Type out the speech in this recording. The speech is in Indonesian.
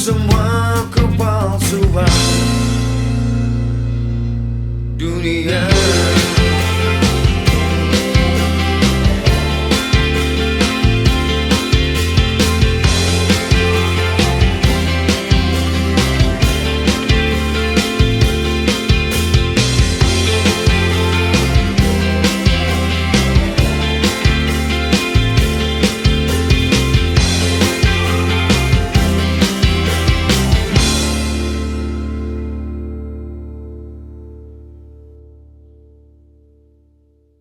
some work upon survival.